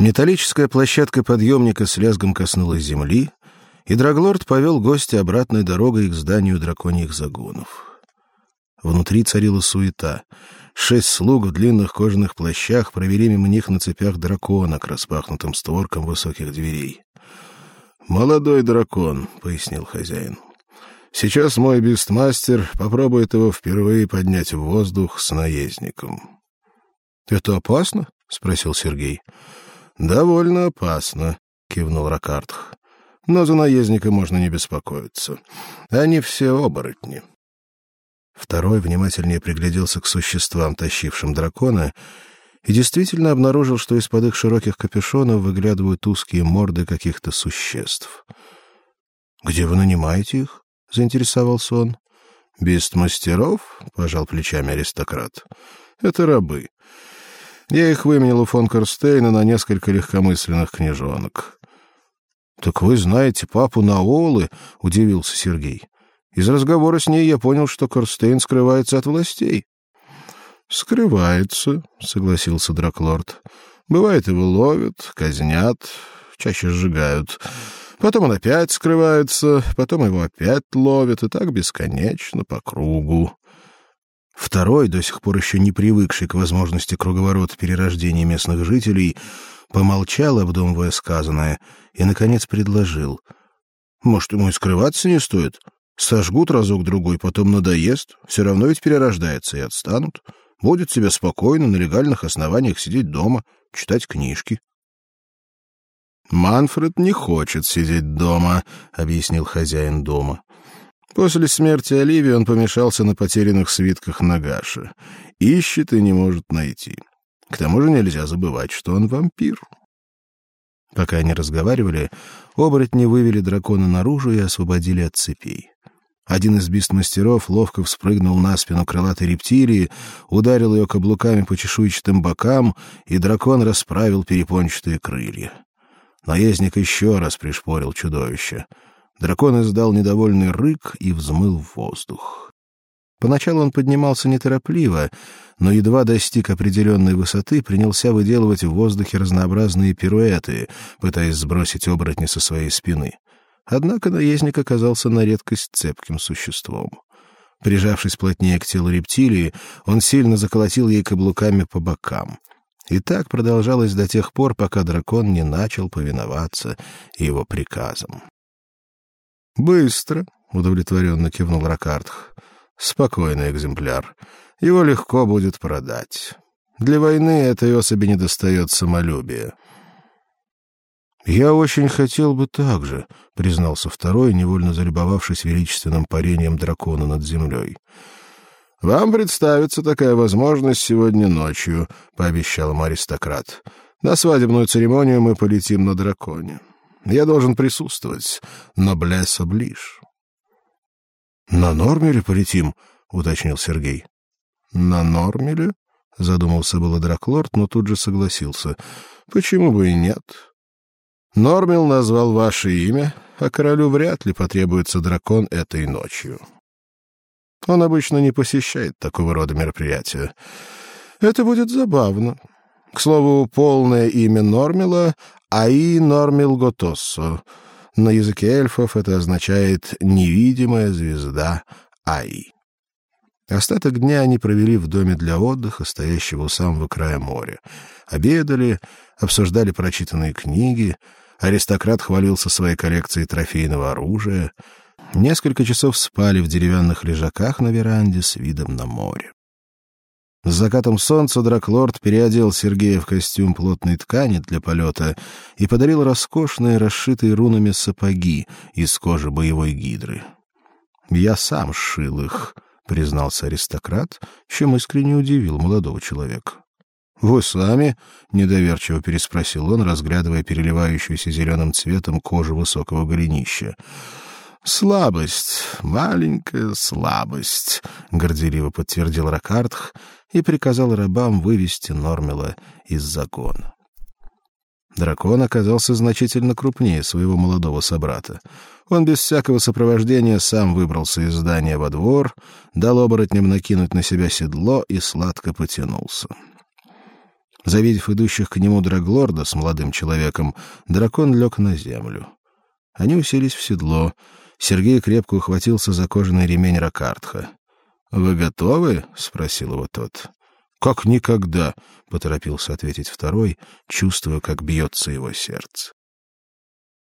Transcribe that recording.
Металлическая площадка подъемника с лязгом коснулась земли, и Драглорд повел гостя обратной дорогой к зданию драконьих загонов. Внутри царила суета. Шесть слуг в длинных кожаных плащах провели мимо них на цепях дракона к распахнутым створкам высоких дверей. «Молодой дракон», — пояснил хозяин. «Сейчас мой бестмастер попробует его впервые поднять в воздух с наездником». «Это опасно?» — спросил Сергей. «Довольно опасно», — кивнул Ракартх. «Но за наездника можно не беспокоиться. Они все оборотни». Второй внимательнее пригляделся к существам, тащившим дракона, и действительно обнаружил, что из-под их широких капюшонов выглядывают узкие морды каких-то существ. «Где вы нанимаете их?» — заинтересовался он. «Бест мастеров?» — пожал плечами аристократ. «Это рабы. Я их выменил у фон Корстейна на несколько легкомысленных книжонок». «Так вы знаете папу Наолы?» — удивился Сергей. Из разговора с ней я понял, что Корстейн скрывается от властей. Скрывается, согласился Драклорд. Бывает его ловят, казнят, чаще сжигают. Потом он опять скрывается, потом его опять ловят, и так бесконечно по кругу. Второй, до сих пор еще не привыкший к возможности круговорота перерождения местных жителей, помолчал, обдумывая сказанное, и наконец предложил: "Может, ему и скрываться не стоит? Сожгут разок-другой, потом надоест, все равно ведь перерождается и отстанут. Будет себе спокойно на легальных основаниях сидеть дома, читать книжки. Манфред не хочет сидеть дома, объяснил хозяин дома. После смерти Оливии он помешался на потерянных свитках Нагаши. Ищет и не может найти. К тому же нельзя забывать, что он вампир. Пока они разговаривали, оборотни вывели дракона наружу и освободили от цепей. Один из бистмастеров ловко вспрыгнул на спину крылатой рептилии, ударил ее каблуками по чешуйчатым бокам, и дракон расправил перепончатые крылья. Наездник еще раз пришпорил чудовище. Дракон издал недовольный рык и взмыл в воздух. Поначалу он поднимался неторопливо, но едва достиг определенной высоты, принялся выделывать в воздухе разнообразные пируэты, пытаясь сбросить оборотня со своей спины. Однако наездник оказался на редкость цепким существом. Прижавшись плотнее к телу рептилии, он сильно заколотил ей каблуками по бокам. И так продолжалось до тех пор, пока дракон не начал повиноваться его приказам. Быстро, удовлетворенно кивнул Ракартх. Спокойный экземпляр. Его легко будет продать. Для войны этой особи недостает самолюбия. Я очень хотел бы так же, признался второй, невольно залюбовавшись величественным парением дракона над землей. Вам представится такая возможность сегодня ночью, пообещал ему аристократ. На свадебную церемонию мы полетим на драконе. Я должен присутствовать, но блесс оближ. На Нормеле полетим, уточнил Сергей. На Нормеле? задумался было Драклорд, но тут же согласился. Почему бы и нет? Нормил назвал ваше имя, а королю вряд ли потребуется дракон этой ночью. Он обычно не посещает такого рода мероприятия. Это будет забавно. К слову, полное имя Нормила — Аи Нормил Готоссо. На языке эльфов это означает «невидимая звезда Аи». Остаток дня они провели в доме для отдыха, стоящего у самого края моря. Обедали, обсуждали прочитанные книги, Аристократ хвалился своей коллекцией трофейного оружия. Несколько часов спали в деревянных лежаках на веранде с видом на море. С закатом солнца Драклорд переодел Сергея в костюм плотной ткани для полета и подарил роскошные, расшитые рунами сапоги из кожи боевой гидры. «Я сам сшил их», — признался аристократ, чем искренне удивил молодого человека. Вы сами? недоверчиво переспросил он, разглядывая переливающуюся зеленым цветом кожу высокого голенища. Слабость, маленькая слабость, горделиво подтвердил Ракартх и приказал рабам вывести Нормила из загона. Дракон оказался значительно крупнее своего молодого собрата. Он без всякого сопровождения сам выбрался из здания во двор, дал оборотням накинуть на себя седло и сладко потянулся. Завидев идущих к нему Драглорда с молодым человеком, дракон лег на землю. Они уселись в седло. Сергей крепко ухватился за кожаный ремень Ракартха. Вы готовы? спросил его тот. Как никогда, поторопился ответить второй, чувствуя, как бьется его сердце.